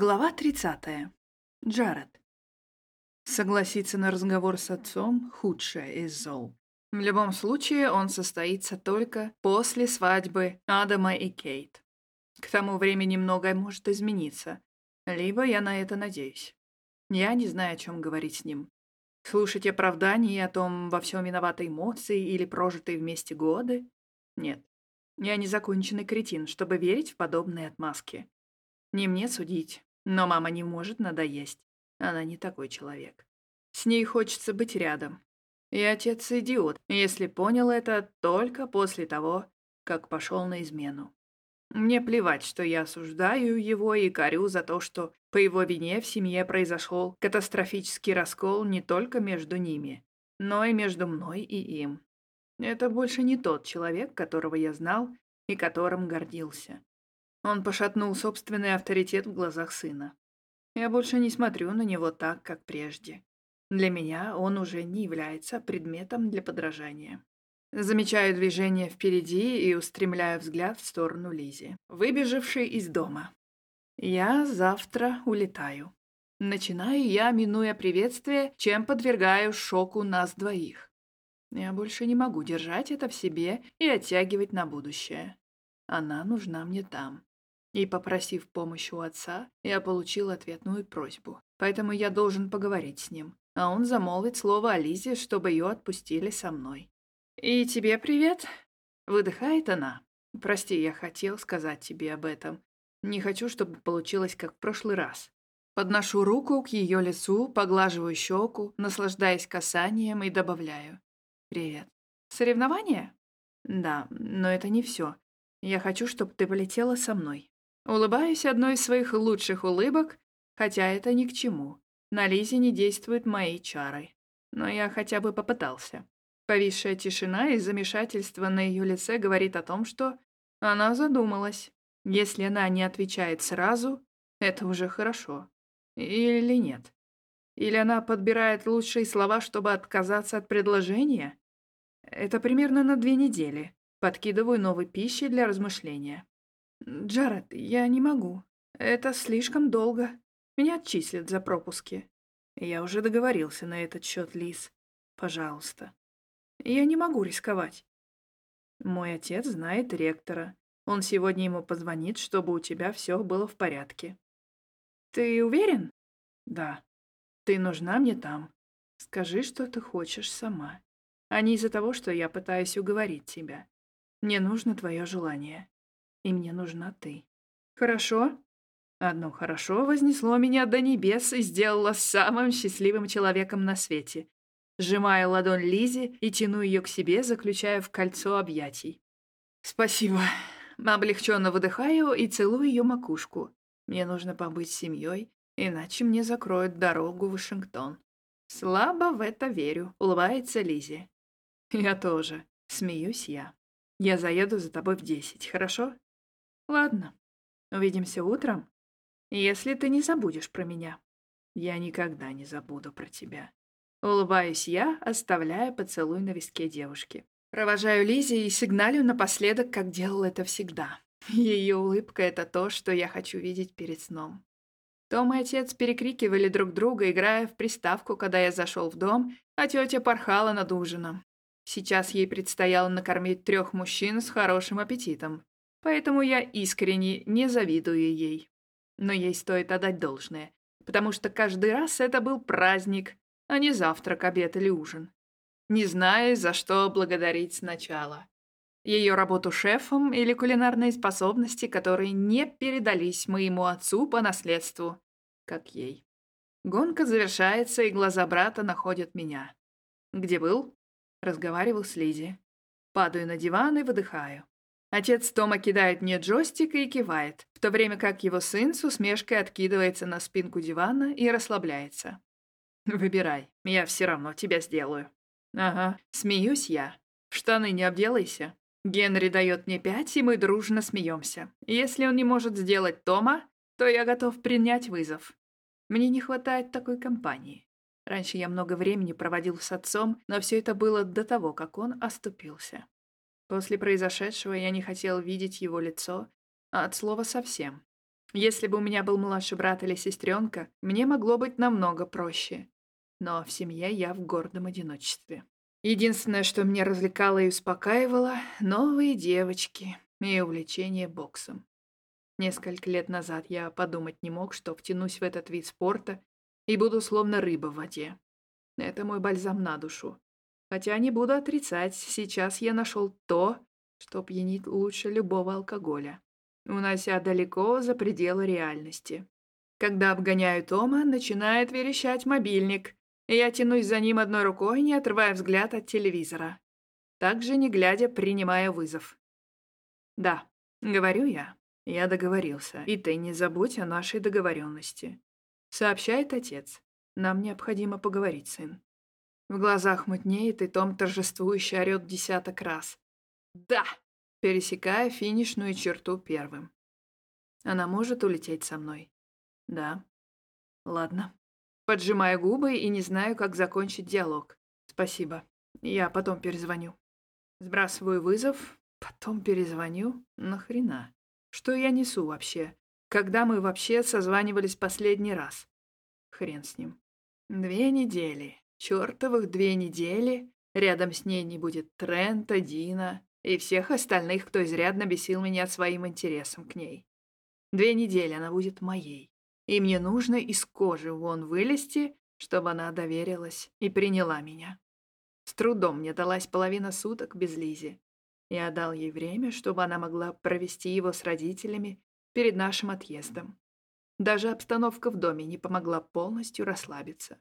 Глава 30. Джаред. Согласиться на разговор с отцом – худшее из зол. В любом случае, он состоится только после свадьбы Адама и Кейт. К тому времени многое может измениться, либо я на это надеюсь. Я не знаю, о чем говорить с ним. Слушать оправдания о том, во всем виноваты эмоции или прожитые вместе годы? Нет. Я не законченный кретин, чтобы верить в подобные отмазки. Не мне судить, но мама не может надоесть. Она не такой человек. С ней хочется быть рядом. И отец идиот, если понял это только после того, как пошел на измену. Мне плевать, что я осуждаю его и корю за то, что по его вине в семье произошел катастрофический раскол не только между ними, но и между мной и им. Это больше не тот человек, которого я знал и которым гордился. Он пошатнул собственный авторитет в глазах сына. Я больше не смотрю на него так, как прежде. Для меня он уже не является предметом для подражания. Замечаю движение впереди и устремляю взгляд в сторону Лизи, выбежавшей из дома. Я завтра улетаю. Начинаю я, минуя приветствие, чем подвергаю шоку нас двоих. Я больше не могу держать это в себе и оттягивать на будущее. Она нужна мне там. И попросив помощи у отца, я получил ответную просьбу. Поэтому я должен поговорить с ним. А он замолвит слово о Лизе, чтобы ее отпустили со мной. «И тебе привет?» Выдыхает она. «Прости, я хотел сказать тебе об этом. Не хочу, чтобы получилось, как в прошлый раз». Подношу руку к ее лицу, поглаживаю щеку, наслаждаясь касанием и добавляю. «Привет». «Соревнования?» «Да, но это не все. Я хочу, чтобы ты полетела со мной. Улыбаюсь одной из своих лучших улыбок, хотя это ни к чему. На Лизе не действуют мои чары. Но я хотя бы попытался. Повисшая тишина и замешательство на ее лице говорит о том, что она задумалась. Если она не отвечает сразу, это уже хорошо. Или нет? Или она подбирает лучшие слова, чтобы отказаться от предложения? Это примерно на две недели. Подкидываю новой пищи для размышления. «Джаред, я не могу. Это слишком долго. Меня отчислят за пропуски». Я уже договорился на этот счет, Лиз. Пожалуйста. Я не могу рисковать. Мой отец знает ректора. Он сегодня ему позвонит, чтобы у тебя все было в порядке. Ты уверен? Да. Ты нужна мне там. Скажи, что ты хочешь сама. А не из-за того, что я пытаюсь уговорить тебя. Мне нужно твое желание и мне нужна ты. Хорошо? Одно хорошо вознесло меня до небес и сделало самым счастливым человеком на свете. Сжимаю ладонь Лизи и тяну ее к себе, заключая в кольцо объятий. Спасибо. Облегченно выдыхаю и целую ее макушку. Мне нужно побыть с семьей, иначе мне закроют дорогу в Вашингтон. Слабо в это верю, улыбается Лизи. Я тоже. Смеюсь я. Я заеду за тобой в десять, хорошо? Ладно, увидимся утром, если ты не забудешь про меня. Я никогда не забуду про тебя. Улыбаюсь я, оставляя поцелуй на виске девушки. Провожаю Лизе и сигналю напоследок, как делал это всегда. Ее улыбка — это то, что я хочу видеть перед сном. Том и отец перекрикивали друг друга, играя в приставку, когда я зашел в дом, а тетя порхала над ужином. Сейчас ей предстояло накормить трех мужчин с хорошим аппетитом. Поэтому я искренне не завидую ей. Но ей стоит отдать должное, потому что каждый раз это был праздник, а не завтрак, обед или ужин. Не знаю, за что благодарить сначала. Ее работу шефом или кулинарные способности, которые не передались моему отцу по наследству, как ей. Гонка завершается, и глаза брата находят меня. «Где был?» Разговаривал с Лизи. Падаю на диван и выдыхаю. Отец Тома кидает мне джойстик и кивает, в то время как его сын с усмешкой откидывается на спинку дивана и расслабляется. «Выбирай, я все равно тебя сделаю». «Ага, смеюсь я. В штаны не обделайся». Генри дает мне пять, и мы дружно смеемся. Если он не может сделать Тома, то я готов принять вызов. Мне не хватает такой компании. Раньше я много времени проводил с отцом, но все это было до того, как он оступился. После произошедшего я не хотел видеть его лицо, а от слова совсем. Если бы у меня был младший брат или сестренка, мне могло быть намного проще. Но в семье я в гордом одиночестве. Единственное, что меня развлекало и успокаивало — новые девочки и увлечение боксом. Несколько лет назад я подумать не мог, что втянусь в этот вид спорта и буду словно рыба в воде. Это мой бальзам на душу. Хотя не буду отрицать, сейчас я нашел то, что пьянит лучше любого алкоголя унося далеко за пределы реальности. Когда обгоняю Тома, начинает верещать мобильник, и я тянусь за ним одной рукой, не отрывая взгляд от телевизора. Также, не глядя, принимая вызов. «Да», — говорю я. «Я договорился, и ты не забудь о нашей договоренности», — сообщает отец. «Нам необходимо поговорить, сын». В глазах мутнеет, и Том торжествующе орёт десяток раз. «Да!» пересекая финишную черту первым. Она может улететь со мной? Да. Ладно. Поджимаю губы и не знаю, как закончить диалог. Спасибо. Я потом перезвоню. Сбрасываю вызов, потом перезвоню. Нахрена? Что я несу вообще? Когда мы вообще созванивались последний раз? Хрен с ним. Две недели. Чёртовых две недели. Рядом с ней не будет Трента, Дина, и всех остальных, кто изрядно бесил меня своим интересом к ней. Две недели она будет моей, и мне нужно из кожи вон вылезти, чтобы она доверилась и приняла меня. С трудом мне далась половина суток без Лизи. Я дал ей время, чтобы она могла провести его с родителями перед нашим отъездом. Даже обстановка в доме не помогла полностью расслабиться.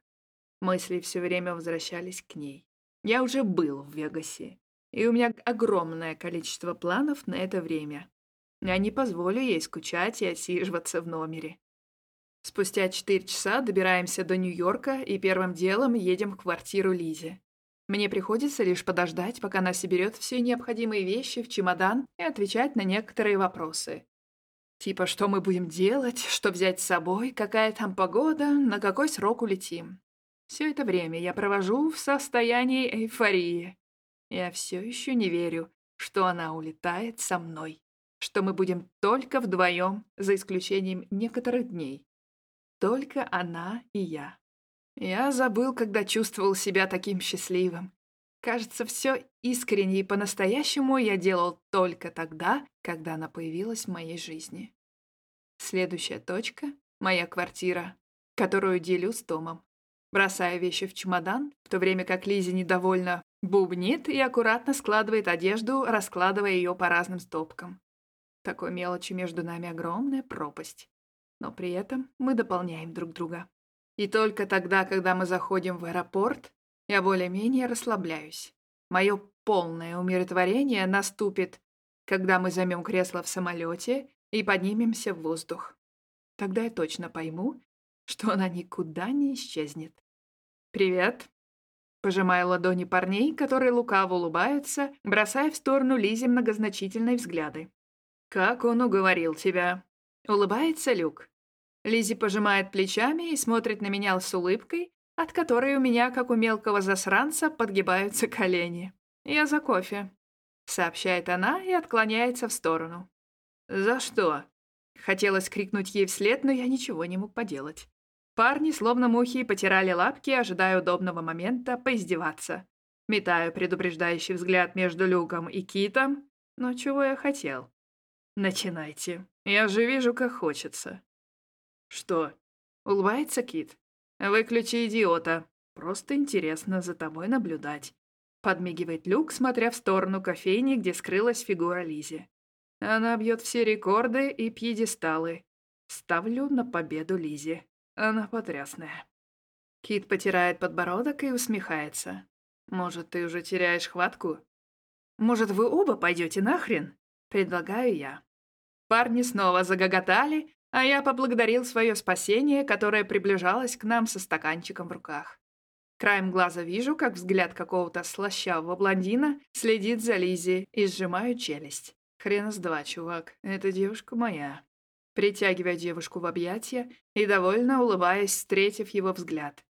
Мысли все время возвращались к ней. Я уже был в Вегасе, и у меня огромное количество планов на это время. Я не позволю ей скучать и отсиживаться в номере. Спустя четыре часа добираемся до Нью-Йорка и первым делом едем в квартиру Лизи. Мне приходится лишь подождать, пока она соберет все необходимые вещи в чемодан и отвечать на некоторые вопросы. Типа, что мы будем делать, что взять с собой, какая там погода, на какой срок улетим. Все это время я провожу в состоянии эйфории. Я все еще не верю, что она улетает со мной, что мы будем только вдвоем, за исключением некоторых дней. Только она и я. Я забыл, когда чувствовал себя таким счастливым. Кажется, все искренне и по-настоящему я делал только тогда, когда она появилась в моей жизни. Следующая точка — моя квартира, которую делю с Томом. Бросаю вещи в чемодан, в то время как Лизи недовольно Бубнит и аккуратно складывает одежду, раскладывая ее по разным стопкам. Такой мелочи между нами огромная пропасть. Но при этом мы дополняем друг друга. И только тогда, когда мы заходим в аэропорт, я более-менее расслабляюсь. Мое полное умиротворение наступит, когда мы займем кресло в самолете и поднимемся в воздух. Тогда я точно пойму, что она никуда не исчезнет. «Привет», Пожимая ладони парней, которые лукаво улыбаются, бросая в сторону Лизи многозначительные взгляды. «Как он уговорил тебя?» Улыбается Люк. Лизи пожимает плечами и смотрит на меня с улыбкой, от которой у меня, как у мелкого засранца, подгибаются колени. «Я за кофе», — сообщает она и отклоняется в сторону. «За что?» Хотелось крикнуть ей вслед, но я ничего не мог поделать. Парни, словно мухи, потирали лапки, ожидая удобного момента поиздеваться. Метаю предупреждающий взгляд между Люком и Китом. Но чего я хотел? Начинайте. Я же вижу, как хочется. Что? Улыбается Кит. Выключи идиота. Просто интересно за тобой наблюдать. Подмигивает Люк, смотря в сторону кофейни, где скрылась фигура Лизи. Она бьет все рекорды и пьедесталы. Ставлю на победу Лизи. Она потрясная. Кит потирает подбородок и усмехается. Может, ты уже теряешь хватку? Может, вы оба пойдете нахрен? Предлагаю я. Парни снова загоготали, а я поблагодарил свое спасение, которое приближалось к нам со стаканчиком в руках. Краем глаза вижу, как взгляд какого-то слащавого блондина следит за Лизи и сжимаю челюсть. Хрена с два, чувак, эта девушка моя притягивая девушку в объятия и довольно улыбаясь, встретив его взгляд.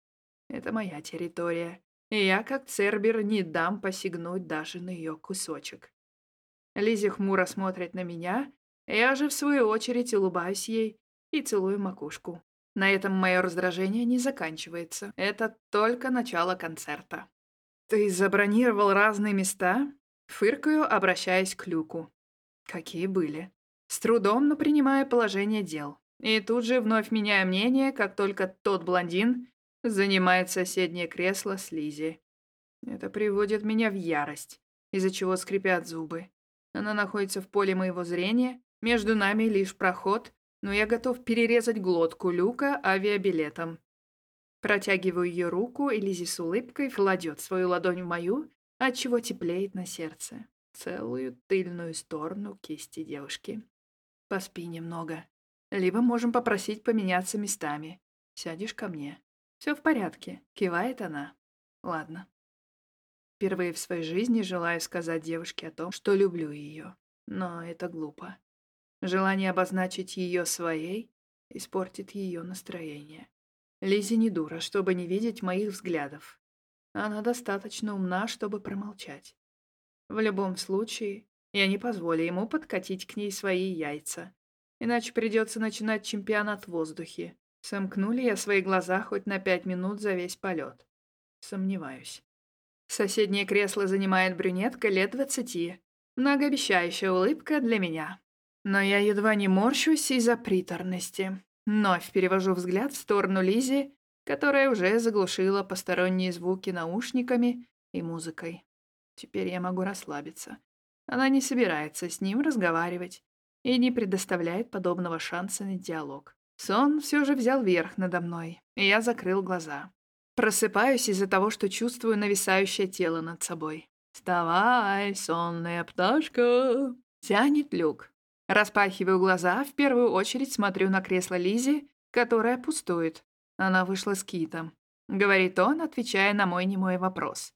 «Это моя территория, и я, как Цербер, не дам посягнуть даже на ее кусочек». Лизи хмуро смотрит на меня, я же, в свою очередь, улыбаюсь ей и целую макушку. На этом мое раздражение не заканчивается. Это только начало концерта. «Ты забронировал разные места?» Фыркаю, обращаясь к Люку. Какие были. С трудом, но принимая положение дел. И тут же вновь меняю мнение, как только тот блондин занимает соседнее кресло с Лизи. Это приводит меня в ярость, из-за чего скрипят зубы. Она находится в поле моего зрения, между нами лишь проход, но я готов перерезать глотку Люка авиабилетом. Протягиваю ее руку, и Лизи с улыбкой кладет свою ладонь в мою, отчего теплеет на сердце. Целую тыльную сторону кисти девушки. Поспи немного. Либо можем попросить поменяться местами. Сядешь ко мне. Все в порядке, кивает она. Ладно. Впервые в своей жизни желаю сказать девушке о том, что люблю ее. Но это глупо. Желание обозначить ее своей испортит ее настроение. Лизи не дура, чтобы не видеть моих взглядов. Она достаточно умна, чтобы промолчать. В любом случае, я не позволю ему подкатить к ней свои яйца. Иначе придется начинать чемпионат в воздухе. Сомкнули я свои глаза хоть на пять минут за весь полет. Сомневаюсь. Соседнее кресло занимает брюнетка лет двадцати. Многообещающая улыбка для меня. Но я едва не морщусь из-за приторности. Вновь перевожу взгляд в сторону Лизи, которая уже заглушила посторонние звуки наушниками и музыкой. Теперь я могу расслабиться. Она не собирается с ним разговаривать и не предоставляет подобного шанса на диалог. Сон все же взял верх надо мной, и я закрыл глаза. Просыпаюсь из-за того, что чувствую нависающее тело над собой. «Вставай, сонная пташка!» Тянет люк. Распахиваю глаза, в первую очередь смотрю на кресло Лизи, которое пустует. Она вышла с Китом. Говорит он, отвечая на мой немой вопрос.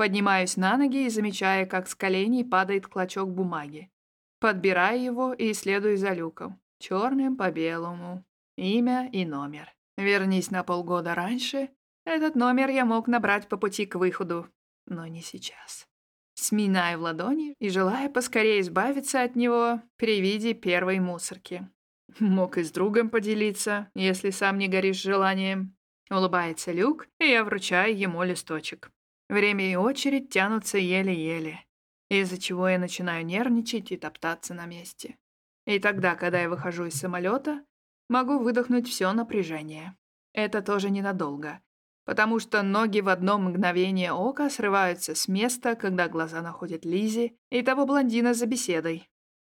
Поднимаюсь на ноги и замечаю, как с коленей падает клочок бумаги. Подбираю его и следую за люком. Черным по белому. Имя и номер. Вернись на полгода раньше. Этот номер я мог набрать по пути к выходу. Но не сейчас сминая в ладони и желая поскорее избавиться от него при виде первой мусорки. Мог и с другом поделиться, если сам не горишь желанием. Улыбается Люк, и я вручаю ему листочек. Время и очередь тянутся еле-еле, из-за чего я начинаю нервничать и топтаться на месте. И тогда, когда я выхожу из самолета, могу выдохнуть все напряжение. Это тоже ненадолго, потому что ноги в одно мгновение ока срываются с места, когда глаза находят Лизи и того блондина за беседой.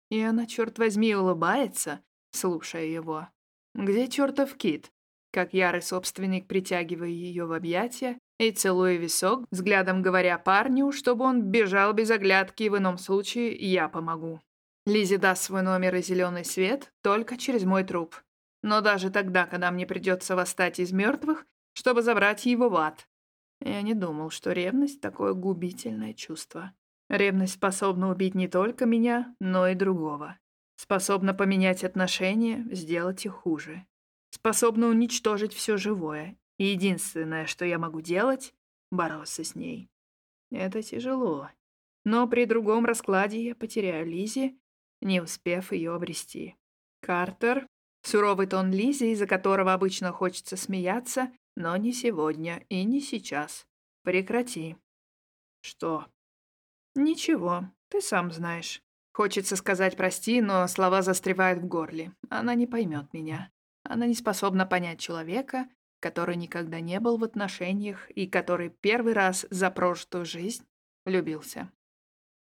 И она, черт возьми, улыбается, слушая его. Где чертов кит? Как ярый собственник, притягивая ее в объятия и целуя висок, взглядом говоря парню, чтобы он бежал без оглядки, в ином случае я помогу. Лизи даст свой номер и зеленый свет только через мой труп. Но даже тогда, когда мне придется восстать из мертвых, чтобы забрать его в ад. Я не думал, что ревность — такое губительное чувство. Ревность способна убить не только меня, но и другого. Способна поменять отношения, сделать их хуже. Способна уничтожить все живое. Единственное, что я могу делать — бороться с ней. Это тяжело. Но при другом раскладе я потеряю Лизи, не успев ее обрести. Картер, суровый тон Лизи, из-за которого обычно хочется смеяться, но не сегодня и не сейчас. Прекрати. Что? Ничего, ты сам знаешь. Хочется сказать «прости», но слова застревают в горле. Она не поймет меня. Она не способна понять человека, который никогда не был в отношениях и который первый раз за прошлую жизнь влюбился.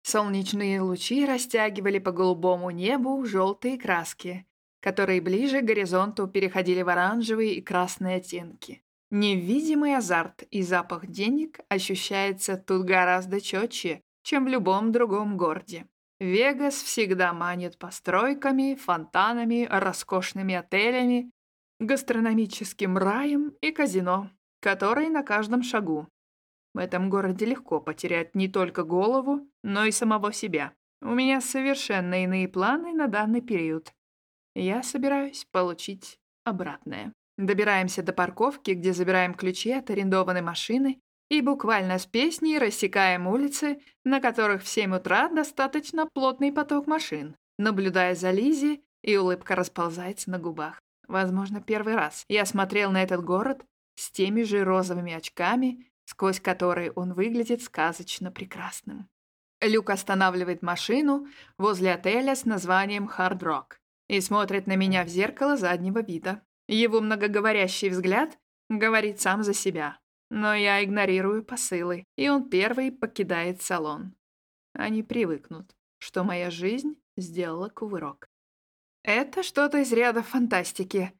Солнечные лучи растягивали по голубому небу желтые краски, которые ближе к горизонту переходили в оранжевые и красные оттенки. Невидимый азарт и запах денег ощущается тут гораздо четче, чем в любом другом городе. Вегас всегда манит постройками, фонтанами, роскошными отелями, гастрономическим раем и казино, которые на каждом шагу. В этом городе легко потерять не только голову, но и самого себя. У меня совершенно иные планы на данный период. Я собираюсь получить обратное. Добираемся до парковки, где забираем ключи от арендованной машины и буквально с песней рассекаем улицы, на которых в 7 утра достаточно плотный поток машин, наблюдая за Лизи, и улыбка расползается на губах. Возможно, первый раз я смотрел на этот город с теми же розовыми очками, сквозь которые он выглядит сказочно прекрасным. Люк останавливает машину возле отеля с названием «Хард Рок» и смотрит на меня в зеркало заднего вида. Его многоговорящий взгляд говорит сам за себя, но я игнорирую посылы, и он первый покидает салон. Они привыкнут, что моя жизнь сделала кувырок. Это что-то из ряда фантастики.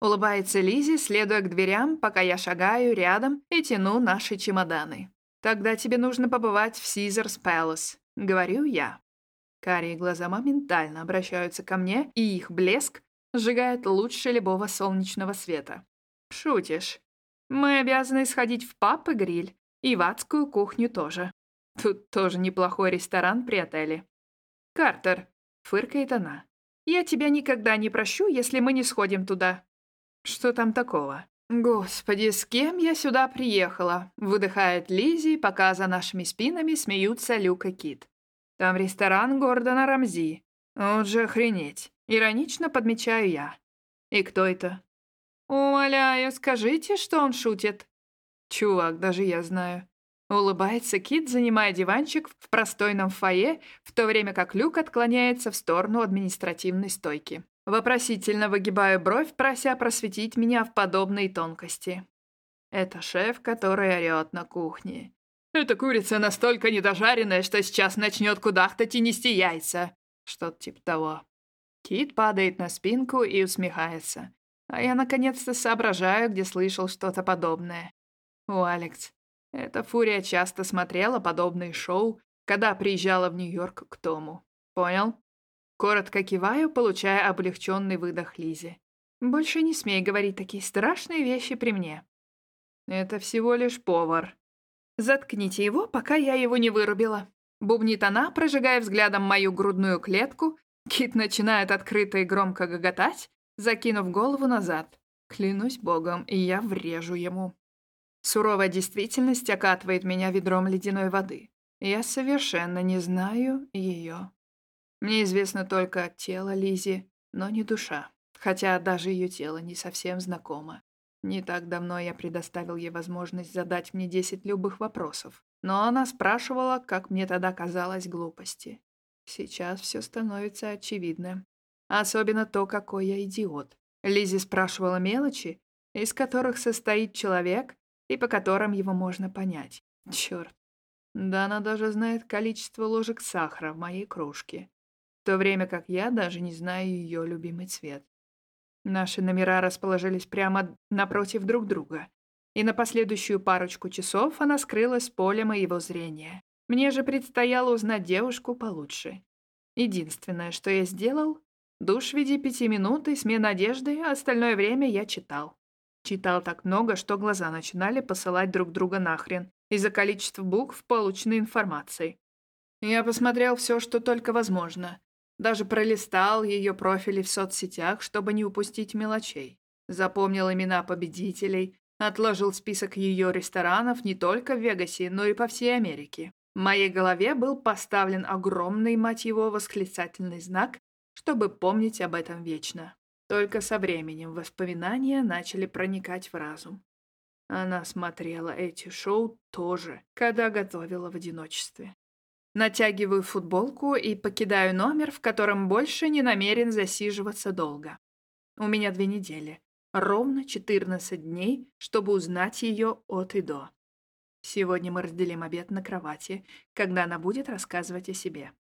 Улыбается Лизи, следуя к дверям, пока я шагаю рядом и тяну наши чемоданы. Тогда тебе нужно побывать в Caesar's Palace, говорю я. Карие глаза моментально обращаются ко мне, и их блеск сжигает лучше любого солнечного света. Шутишь. Мы обязаны сходить в паб и гриль, и в адскую кухню тоже. Тут тоже неплохой ресторан при отеле. «Картер», — фыркает она, — «я тебя никогда не прощу, если мы не сходим туда». «Что там такого?» «Господи, с кем я сюда приехала?» — выдыхает Лизи, пока за нашими спинами смеются Люк и Кит. «Там ресторан Гордона Рамзи. Вот же охренеть!» — иронично подмечаю я. «И кто это?» «Умоляю, скажите, что он шутит». «Чувак, даже я знаю». Улыбается Кит, занимая диванчик в простойном фойе, в то время как Люк отклоняется в сторону административной стойки. Вопросительно выгибаю бровь, прося просветить меня в подобной тонкости. Это шеф, который орёт на кухне. Эта курица настолько недожаренная, что сейчас начнет кудахтать и нести яйца. Что-то типа того. Кит падает на спинку и усмехается. А я наконец-то соображаю, где слышал что-то подобное. У Алекс, эта фурия часто смотрела подобные шоу, когда приезжала в Нью-Йорк к Тому. Понял? Коротко киваю, получая облегченный выдох Лизе. Больше не смей говорить такие страшные вещи при мне. Это всего лишь повар. Заткните его, пока я его не вырубила. Бубнит она, прожигая взглядом мою грудную клетку. Кит начинает открыто и громко гоготать, закинув голову назад. Клянусь богом, и я врежу ему. Суровая действительность окатывает меня ведром ледяной воды. Я совершенно не знаю ее. Мне известно только тело Лизи, но не душа, хотя даже ее тело не совсем знакомо. Не так давно я предоставил ей возможность задать мне десять любых вопросов, но она спрашивала, как мне тогда казалось, глупости. Сейчас все становится очевидным. Особенно то, какой я идиот. Лизи спрашивала мелочи, из которых состоит человек, и по которым его можно понять. Черт. Да она даже знает количество ложек сахара в моей кружке, в то время как я даже не знаю ее любимый цвет. Наши номера расположились прямо напротив друг друга, и на последующую парочку часов она скрылась с поля моего зрения. Мне же предстояло узнать девушку получше. Единственное, что я сделал, душ в виде пяти минут и смена одежды, а остальное время я читал. Читал так много, что глаза начинали посылать друг друга нахрен из-за количества букв, полученной информации. Я посмотрел все, что только возможно. Даже пролистал ее профили в соцсетях, чтобы не упустить мелочей. Запомнил имена победителей, отложил список ее ресторанов не только в Вегасе, но и по всей Америке. В моей голове был поставлен огромный, мать его, восклицательный знак, чтобы помнить об этом вечно. Только со временем воспоминания начали проникать в разум. Она смотрела эти шоу тоже, когда готовила в одиночестве. Натягиваю футболку и покидаю номер, в котором больше не намерен засиживаться долго. У меня две недели. Ровно 14 дней, чтобы узнать ее от и до. Сегодня мы разделим обед на кровати, когда она будет рассказывать о себе.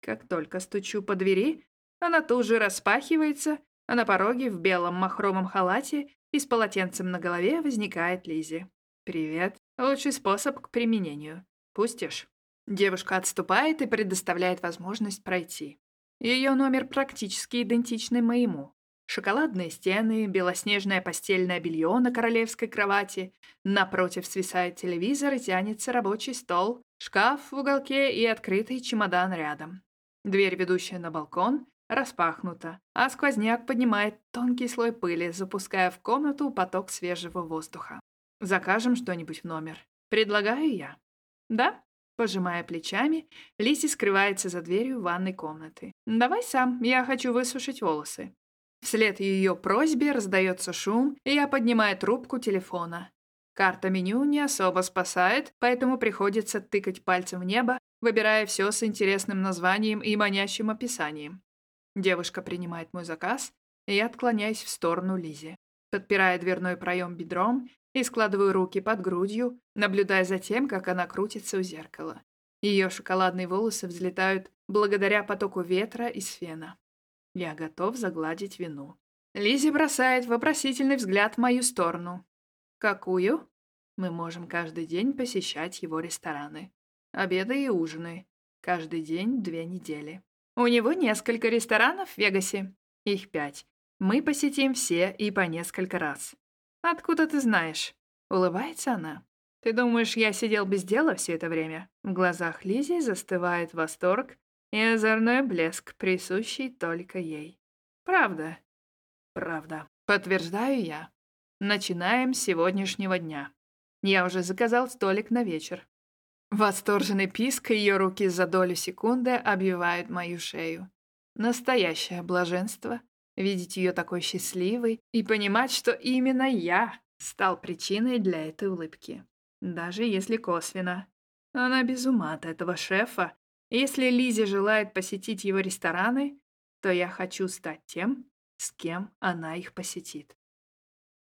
Как только стучу по двери, она тут же распахивается, а на пороге в белом махровом халате и с полотенцем на голове возникает Лизи. «Привет. Лучший способ к применению. Пустишь?» Девушка отступает и предоставляет возможность пройти. Ее номер практически идентичный моему. Шоколадные стены, белоснежное постельное белье на королевской кровати, напротив свисает телевизор и тянется рабочий стол, шкаф в уголке и открытый чемодан рядом. Дверь, ведущая на балкон, распахнута, а сквозняк поднимает тонкий слой пыли, запуская в комнату поток свежего воздуха. «Закажем что-нибудь в номер. Предлагаю я». «Да?» Пожимая плечами, Лиси скрывается за дверью ванной комнаты. «Давай сам, я хочу высушить волосы». Вслед ее просьбе раздается шум, и я поднимаю трубку телефона. Карта меню не особо спасает, поэтому приходится тыкать пальцем в небо, выбирая все с интересным названием и манящим описанием. Девушка принимает мой заказ, и я отклоняюсь в сторону Лизи. Подпирая дверной проем бедром и складываю руки под грудью, наблюдая за тем, как она крутится у зеркала. Ее шоколадные волосы взлетают благодаря потоку ветра из фена. Я готов загладить вину. Лизи бросает вопросительный взгляд в мою сторону. Какую? Мы можем каждый день посещать его рестораны. Обеды и ужины. Каждый день две недели. У него несколько ресторанов в Вегасе. Их пять. Мы посетим все и по несколько раз. Откуда ты знаешь? Улыбается она. Ты думаешь, я сидел без дела все это время? В глазах Лизи застывает восторг и озорной блеск, присущий только ей. Правда. Правда. Подтверждаю я. Начинаем с сегодняшнего дня. Я уже заказал столик на вечер. Восторженный писк ее руки за долю секунды обвивают мою шею. Настоящее блаженство — видеть ее такой счастливой и понимать, что именно я стал причиной для этой улыбки. Даже если косвенно. Она без ума от этого шефа. Если Лизи желает посетить его рестораны, то я хочу стать тем, с кем она их посетит.